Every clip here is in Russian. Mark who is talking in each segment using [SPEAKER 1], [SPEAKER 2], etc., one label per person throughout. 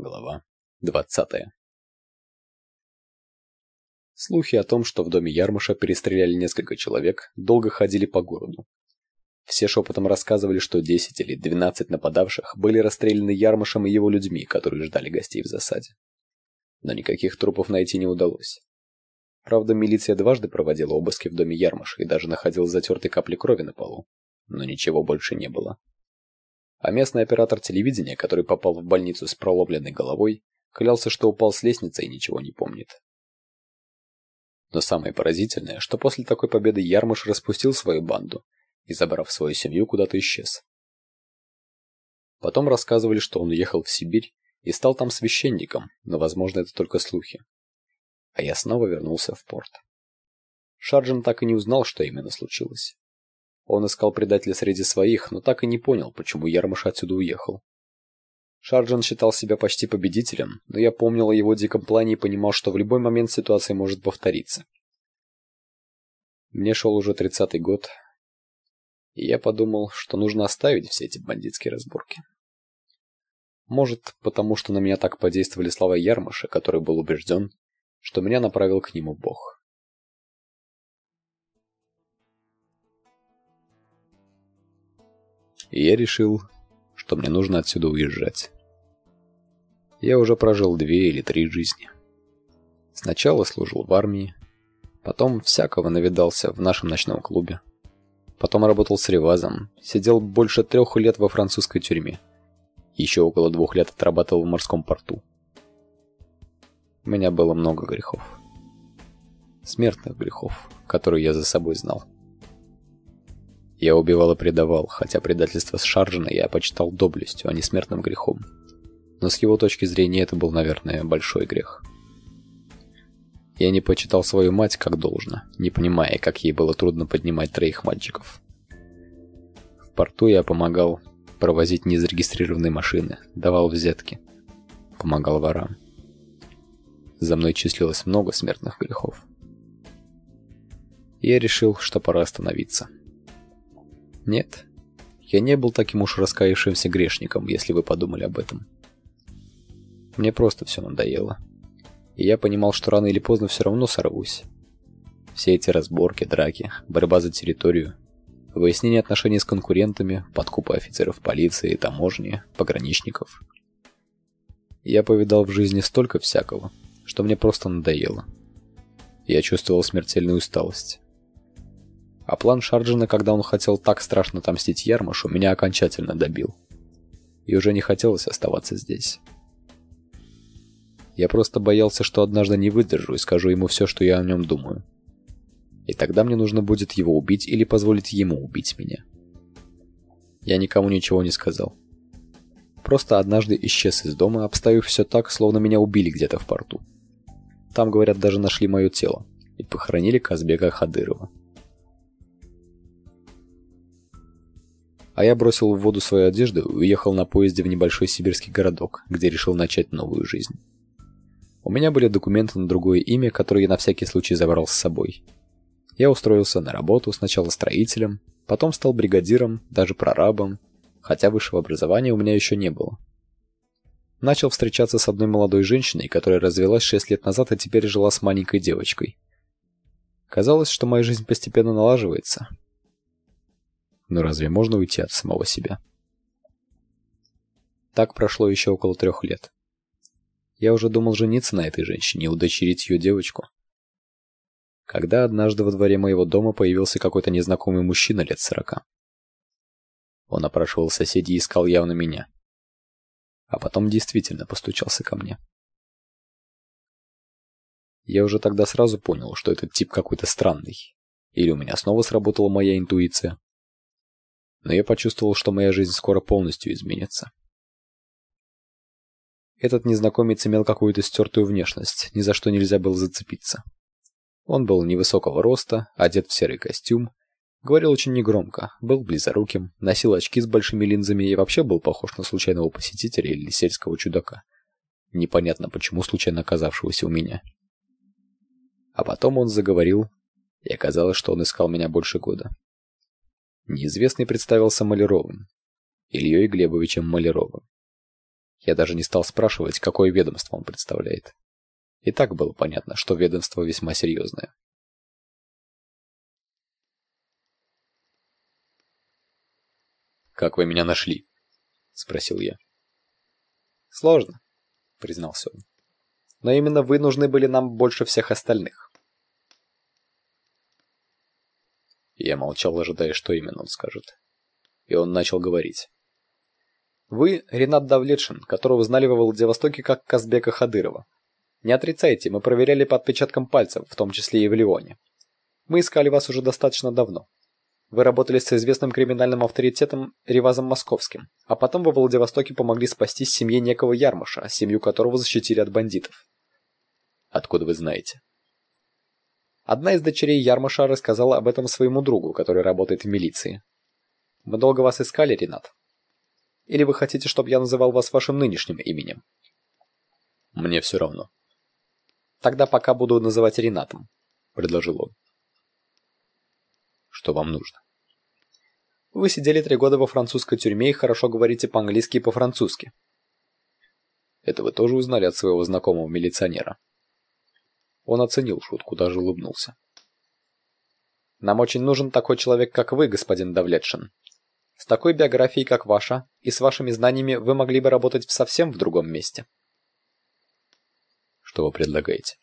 [SPEAKER 1] Глава 20. Слухи о том, что в доме Ярмыша перестреляли несколько человек, долго ходили по городу. Все шепотом рассказывали, что 10 или 12 нападавших были расстреляны Ярмышем и его людьми, которые ждали гостей в засаде. Но никаких трупов найти не удалось. Правда, милиция дважды проводила обыски в доме Ярмыша и даже находила затертые капли крови на полу, но ничего больше не было. А местный оператор телевидения, который попал в больницу с проломленной головой, клялся, что упал с лестницы и ничего не помнит. Но самое поразительное, что после такой победы Ярмыш распустил свою банду и, забрав свою семью, куда-то исчез. Потом рассказывали, что он уехал в Сибирь и стал там священником, но, возможно, это только слухи. А я снова вернулся в порт. Шарджин так и не узнал, что именно случилось. Он искал предателя среди своих, но так и не понял, почему Ярмыш отсюда уехал. Шарджан считал себя почти победителем, но я помнил о его диком плане и понимал, что в любой момент ситуация может повториться. Мне шел уже тридцатый год, и я подумал, что нужно оставить все эти бандитские разборки. Может, потому что на меня так подействовали слова Ярмыша, который был убежден, что меня направил к нему Бог. И я решил, что мне нужно отсюда уезжать. Я уже прожил две или три жизни. Сначала служил в армии, потом всякого навидался в нашем ночном клубе. Потом работал с Ревазом, сидел больше трех лет во французской тюрьме. Еще около двух лет отрабатывал в морском порту. У меня было много грехов. Смертных грехов, которые я за собой знал. Я убивал и предавал, хотя предательство с Шаржина я почитал доблестью, а не смертным грехом. Но с его точки зрения это был, наверное, большой грех. Я не почитал свою мать как должно, не понимая, как ей было трудно поднимать троих мальчиков. В порту я помогал провозить незарегистрированные машины, давал взятки, помогал ворам. За мной числилось много смертных грехов. Я решил, что пора остановиться. Нет, я не был таким уж раскаявшимся грешником, если вы подумали об этом. Мне просто все надоело. И я понимал, что рано или поздно все равно сорвусь. Все эти разборки, драки, борьба за территорию, выяснение отношений с конкурентами, подкупы офицеров полиции, таможни, пограничников. Я повидал в жизни столько всякого, что мне просто надоело. Я чувствовал смертельную усталость. А план Шарджина, когда он хотел так страшно отомстить Ярмашу, меня окончательно добил. И уже не хотелось оставаться здесь. Я просто боялся, что однажды не выдержу и скажу ему все, что я о нем думаю. И тогда мне нужно будет его убить или позволить ему убить меня. Я никому ничего не сказал. Просто однажды исчез из дома, обставив все так, словно меня убили где-то в порту. Там, говорят, даже нашли мое тело и похоронили Казбека Хадырова. А я бросил в воду свою одежду и уехал на поезде в небольшой сибирский городок, где решил начать новую жизнь. У меня были документы на другое имя, которые я на всякий случай забрал с собой. Я устроился на работу сначала строителем, потом стал бригадиром, даже прорабом, хотя высшего образования у меня еще не было. Начал встречаться с одной молодой женщиной, которая развелась 6 лет назад и теперь жила с маленькой девочкой. Казалось, что моя жизнь постепенно налаживается, но разве можно уйти от самого себя? Так прошло еще около трех лет. Я уже думал жениться на этой женщине и удочерить ее девочку. Когда однажды во дворе моего дома появился какой-то незнакомый мужчина лет сорока. Он опрашивал соседей и искал явно меня. А потом действительно постучался ко мне. Я уже тогда сразу понял, что этот тип какой-то странный. Или у меня снова сработала моя интуиция но я почувствовал, что моя жизнь скоро полностью изменится. Этот незнакомец имел какую-то стертую внешность, ни за что нельзя было зацепиться. Он был невысокого роста, одет в серый костюм, говорил очень негромко, был близоруким, носил очки с большими линзами и вообще был похож на случайного посетителя или сельского чудака. Непонятно почему случайно оказавшегося у меня. А потом он заговорил, и оказалось, что он искал меня больше года. Неизвестный представился Маляровым, Ильей Глебовичем Маляровым. Я даже не стал спрашивать, какое ведомство он представляет. И так было понятно, что ведомство весьма серьезное. «Как вы меня нашли?» — спросил я.
[SPEAKER 2] «Сложно», — признался он. «Но именно вы нужны были нам больше всех остальных».
[SPEAKER 1] Я молчал, ожидая, что именно он скажет. И он начал говорить.
[SPEAKER 2] «Вы Ренат Давлетшин, которого знали во Владивостоке как Казбека Хадырова. Не отрицайте, мы проверяли по отпечаткам пальцев, в том числе и в Лионе. Мы искали вас уже достаточно давно. Вы работали с известным криминальным авторитетом Ревазом Московским, а потом во Владивостоке помогли спастись семье некого Ярмаша, семью которого защитили от бандитов.
[SPEAKER 1] Откуда вы знаете?
[SPEAKER 2] Одна из дочерей Ярмаша рассказала об этом своему другу, который работает в милиции. Мы долго вас искали, Ренат. Или вы хотите, чтобы я называл вас вашим нынешним именем?
[SPEAKER 1] Мне все равно.
[SPEAKER 2] Тогда пока буду называть Ренатом, предложил он.
[SPEAKER 1] Что вам нужно?
[SPEAKER 2] Вы сидели три года во французской тюрьме и хорошо говорите по-английски и по-французски.
[SPEAKER 1] Это вы тоже узнали от своего знакомого милиционера? Он оценил шутку, даже улыбнулся.
[SPEAKER 2] Нам очень нужен такой человек, как вы, господин Давлетшин. С такой биографией, как ваша, и с вашими знаниями вы могли бы работать совсем в другом месте.
[SPEAKER 1] Что вы предлагаете?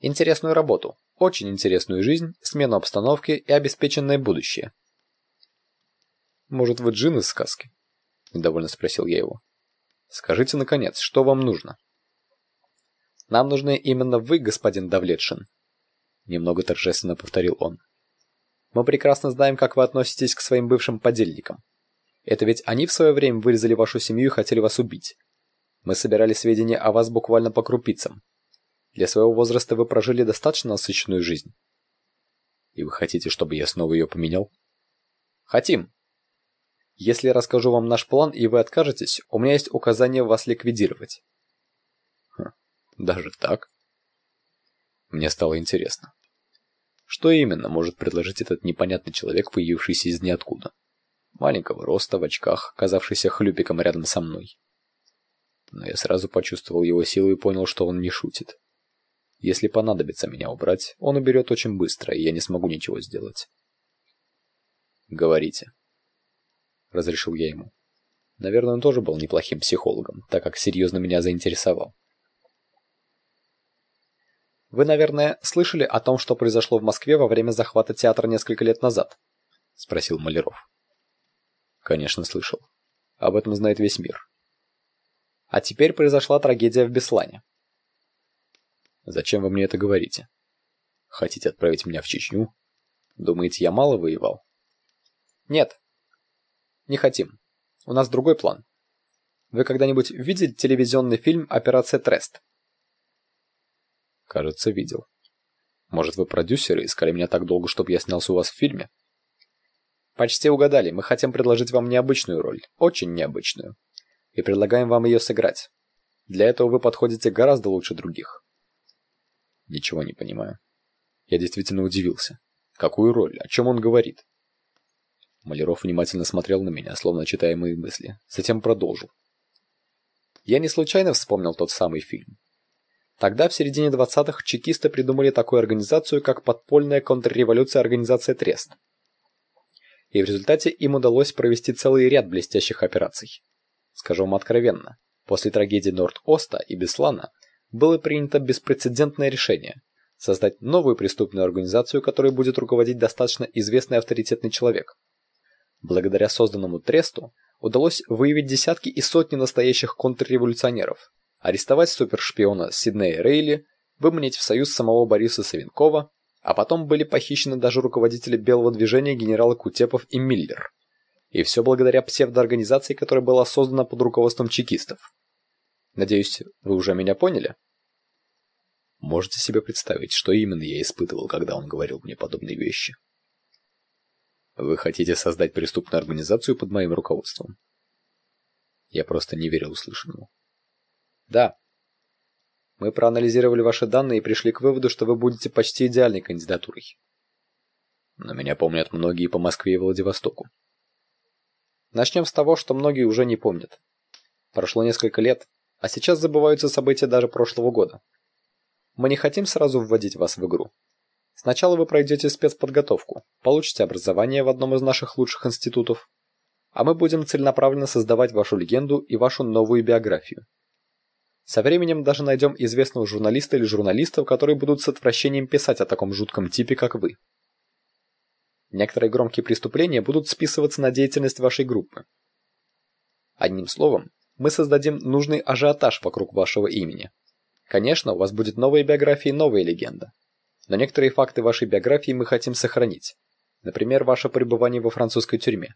[SPEAKER 2] Интересную работу, очень интересную жизнь, смену обстановки и обеспеченное будущее.
[SPEAKER 1] Может, вы джин из сказки? Недовольно спросил я его. Скажите, наконец, что вам нужно?
[SPEAKER 2] Нам нужны именно вы, господин Давлетшин.
[SPEAKER 1] Немного торжественно повторил он.
[SPEAKER 2] Мы прекрасно знаем, как вы относитесь к своим бывшим подельникам. Это ведь они в свое время вырезали вашу семью и хотели вас убить. Мы собирали сведения о вас буквально по крупицам. Для своего возраста вы прожили достаточно насыщенную жизнь.
[SPEAKER 1] И вы хотите, чтобы я снова ее поменял?
[SPEAKER 2] Хотим. Если я расскажу вам наш план, и вы откажетесь, у меня есть указание вас ликвидировать.
[SPEAKER 1] Даже так? Мне стало интересно.
[SPEAKER 2] Что именно может предложить этот непонятный человек, появившийся из ниоткуда? Маленького роста, в очках, казавшийся хлюпиком рядом со мной.
[SPEAKER 1] Но я сразу почувствовал его силу и понял, что он не шутит. Если понадобится меня убрать, он уберет очень быстро, и я не смогу ничего сделать. Говорите. Разрешил я ему. Наверное, он тоже был неплохим психологом, так как серьезно меня заинтересовал.
[SPEAKER 2] Вы, наверное, слышали о том, что произошло в Москве во время захвата театра несколько лет назад? Спросил Маляров.
[SPEAKER 1] Конечно, слышал. Об этом знает весь мир.
[SPEAKER 2] А теперь произошла трагедия в Беслане.
[SPEAKER 1] Зачем вы мне это говорите? Хотите отправить меня в Чечню? Думаете, я мало воевал?
[SPEAKER 2] Нет. Не хотим. У нас другой план. Вы когда-нибудь видели телевизионный фильм «Операция Трест»?
[SPEAKER 1] Кажется, видел. Может, вы продюсеры искали меня так долго, чтобы я снялся у вас в фильме?
[SPEAKER 2] Почти угадали. Мы хотим предложить вам необычную роль. Очень необычную. И предлагаем вам ее сыграть. Для этого вы подходите гораздо лучше других.
[SPEAKER 1] Ничего не понимаю. Я действительно удивился. Какую роль? О чем он говорит? Маляров внимательно смотрел на меня, словно читая мои мысли. Затем продолжил.
[SPEAKER 2] Я не случайно вспомнил тот самый фильм. Тогда, в середине 20-х, чекисты придумали такую организацию, как подпольная контрреволюция организация Трест. И в результате им удалось провести целый ряд блестящих операций. Скажу вам откровенно, после трагедии Норд-Оста и Беслана было принято беспрецедентное решение создать новую преступную организацию, которой будет руководить достаточно известный авторитетный человек. Благодаря созданному тресту удалось выявить десятки и сотни настоящих контрреволюционеров, арестовать супершпиона Сиднея Рейли, выманить в союз самого Бориса Савенкова, а потом были похищены даже руководители белого движения генералы Кутепов и Миллер. И все благодаря псевдоорганизации, которая была создана под руководством чекистов. Надеюсь, вы уже меня поняли?
[SPEAKER 1] Можете себе представить, что именно я испытывал, когда он говорил мне подобные вещи? Вы хотите создать преступную организацию под моим руководством? Я просто не верил услышанному.
[SPEAKER 2] Да. Мы проанализировали ваши данные и пришли к выводу, что вы будете почти идеальной кандидатурой.
[SPEAKER 1] Но меня помнят многие по Москве и Владивостоку.
[SPEAKER 2] Начнем с того, что многие уже не помнят. Прошло несколько лет, а сейчас забываются события даже прошлого года. Мы не хотим сразу вводить вас в игру. Сначала вы пройдете спецподготовку, получите образование в одном из наших лучших институтов, а мы будем целенаправленно создавать вашу легенду и вашу новую биографию. Со временем даже найдем известного журналиста или журналистов, которые будут с отвращением писать о таком жутком типе, как вы. Некоторые громкие преступления будут списываться на деятельность вашей группы. Одним словом, мы создадим нужный ажиотаж вокруг вашего имени. Конечно, у вас будет новая биография и новая легенда. Но некоторые факты вашей биографии мы хотим сохранить. Например, ваше пребывание во французской тюрьме.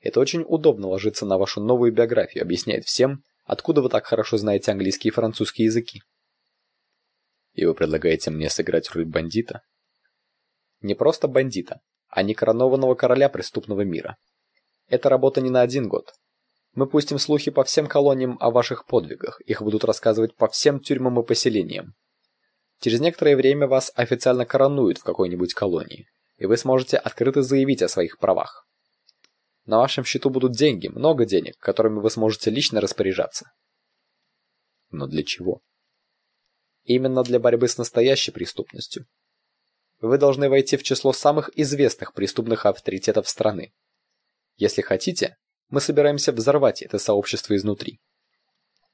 [SPEAKER 2] Это очень удобно ложится на вашу новую биографию, объясняет всем, откуда вы так хорошо знаете английский и французский языки.
[SPEAKER 1] И вы предлагаете мне сыграть роль бандита?
[SPEAKER 2] Не просто бандита, а не коронованного короля преступного мира. Это работа не на один год. Мы пустим слухи по всем колониям о ваших подвигах, их будут рассказывать по всем тюрьмам и поселениям. Через некоторое время вас официально коронуют в какой-нибудь колонии, и вы сможете открыто заявить о своих правах. На вашем счету будут деньги, много денег, которыми вы сможете лично распоряжаться.
[SPEAKER 1] Но для чего?
[SPEAKER 2] Именно для борьбы с настоящей преступностью. Вы должны войти в число самых известных преступных авторитетов страны. Если хотите, мы собираемся взорвать это сообщество изнутри.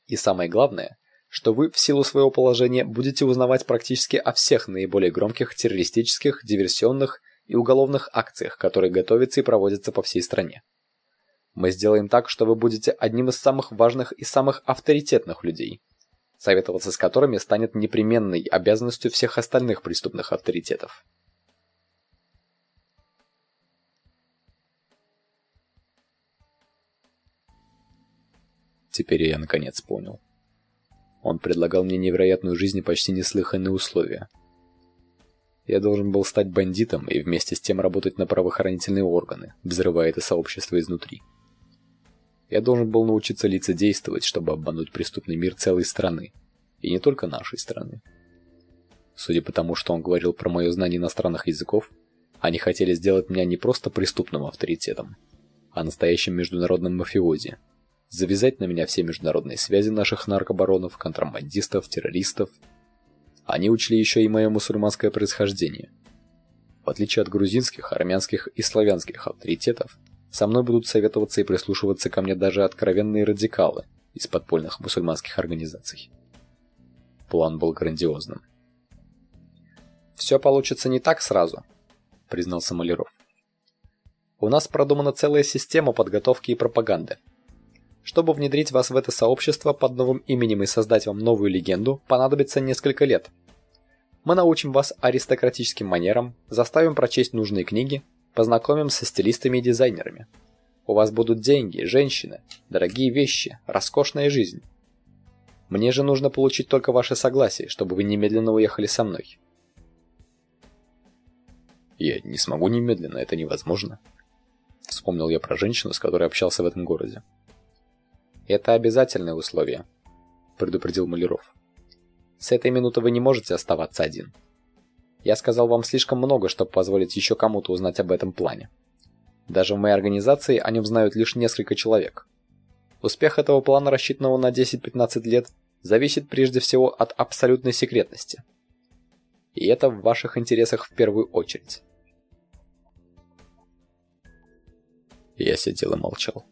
[SPEAKER 2] И самое главное, что вы в силу своего положения будете узнавать практически о всех наиболее громких террористических, диверсионных и уголовных акциях, которые готовятся и проводятся по всей стране. Мы сделаем так, что вы будете одним из самых важных и самых авторитетных людей, советоваться с которыми станет непременной обязанностью всех остальных преступных авторитетов.
[SPEAKER 1] Теперь я наконец понял. Он предлагал мне невероятную жизнь и почти неслыханные условия – я должен был стать бандитом и вместе с тем работать на правоохранительные органы, взрывая это сообщество изнутри. Я должен был научиться лицедействовать, чтобы обмануть преступный мир целой страны, и не только нашей страны. Судя по тому, что он говорил про мое знание иностранных языков, они хотели сделать меня не просто преступным авторитетом, а настоящим международным мафиози, завязать на меня все международные связи наших наркобаронов, контрабандистов, террористов они учли еще и мое мусульманское происхождение. В отличие от грузинских, армянских и славянских авторитетов, со мной будут советоваться и прислушиваться ко мне даже откровенные радикалы из подпольных мусульманских организаций. План был грандиозным.
[SPEAKER 2] «Все получится не так сразу», — признался Маляров. «У нас продумана целая система подготовки и пропаганды. Чтобы внедрить вас в это сообщество под новым именем и создать вам новую легенду, понадобится несколько лет. Мы научим вас аристократическим манерам, заставим прочесть нужные книги, познакомим со стилистами и дизайнерами. У вас будут деньги, женщины, дорогие вещи, роскошная жизнь. Мне же нужно получить только ваше согласие, чтобы вы немедленно уехали со мной.
[SPEAKER 1] Я не смогу немедленно, это невозможно. Вспомнил я про женщину, с которой общался в этом городе.
[SPEAKER 2] Это обязательное условие, предупредил Маляров. С этой минуты вы не можете оставаться один. Я сказал вам слишком много, чтобы позволить еще кому-то узнать об этом плане. Даже в моей организации о нем знают лишь несколько человек. Успех этого плана, рассчитанного на 10-15 лет, зависит прежде всего от абсолютной секретности. И это в ваших интересах в первую очередь.
[SPEAKER 1] Я сидел и молчал.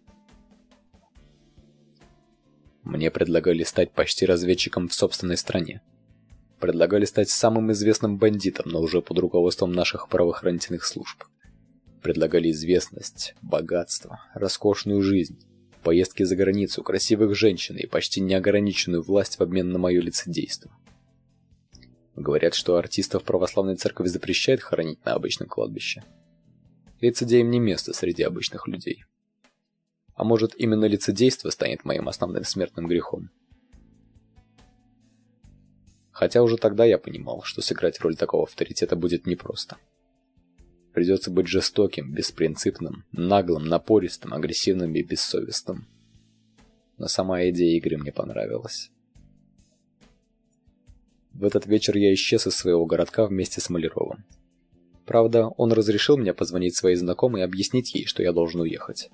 [SPEAKER 1] Мне предлагали стать почти разведчиком в собственной стране. Предлагали стать самым известным бандитом, но уже под руководством наших правоохранительных служб. Предлагали известность, богатство, роскошную жизнь, поездки за границу, красивых женщин и почти неограниченную власть в обмен на мое лицедейство. Говорят, что артистов православной церкви запрещает хоронить на обычном кладбище. Лицедеям не место среди обычных людей. А может, именно лицедейство станет моим основным смертным грехом? Хотя уже тогда я понимал, что сыграть роль такого авторитета будет непросто. Придется быть жестоким, беспринципным, наглым, напористым, агрессивным и бессовестным. Но сама идея игры мне понравилась. В этот вечер я исчез из своего городка вместе с Маляровым. Правда, он разрешил мне позвонить своей знакомой и объяснить ей, что я должен уехать.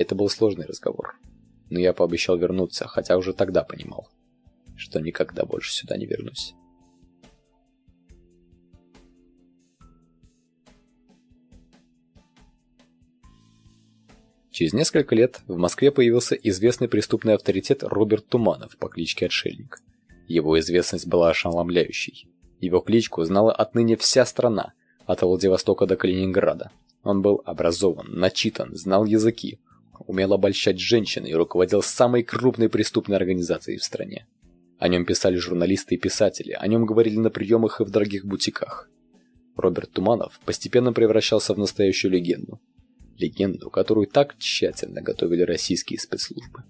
[SPEAKER 1] Это был сложный разговор. но я пообещал вернуться, хотя уже тогда понимал, что никогда больше сюда не вернусь. Через несколько лет в Москве появился известный преступный авторитет Роберт Туманов по кличке Отшельник. Его известность была ошеломляющей. Его кличку знала отныне вся страна, от Владивостока до Калининграда. Он был образован, начитан, знал языки, умел обольщать женщин и руководил самой крупной преступной организацией в стране. О нем писали журналисты и писатели, о нем говорили на приемах и в дорогих бутиках. Роберт Туманов постепенно превращался в настоящую легенду. Легенду, которую так тщательно готовили российские спецслужбы.